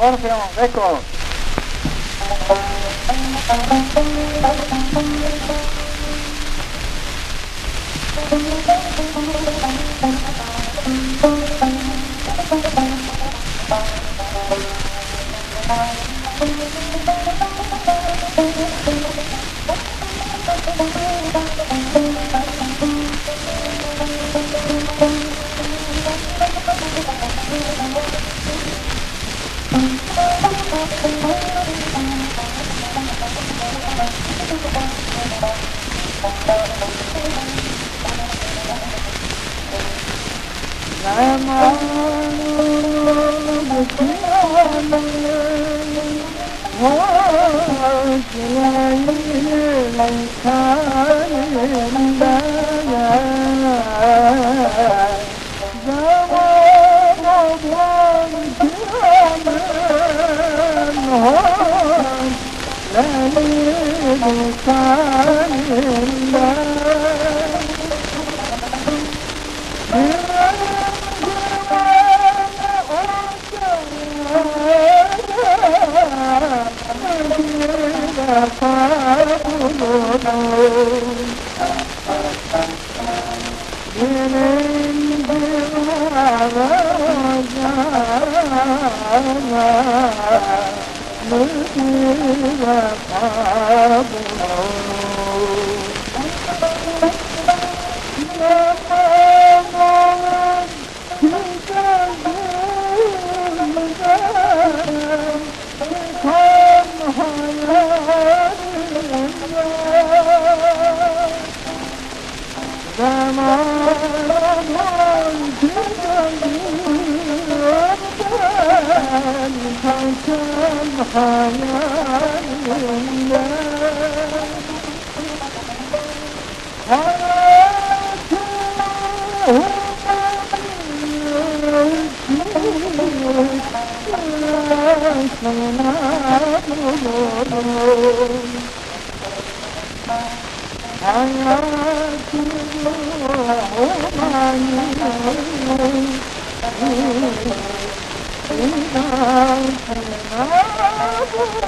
Orfeon Bye. sen hayalimde Hayatım Hayatım Oh,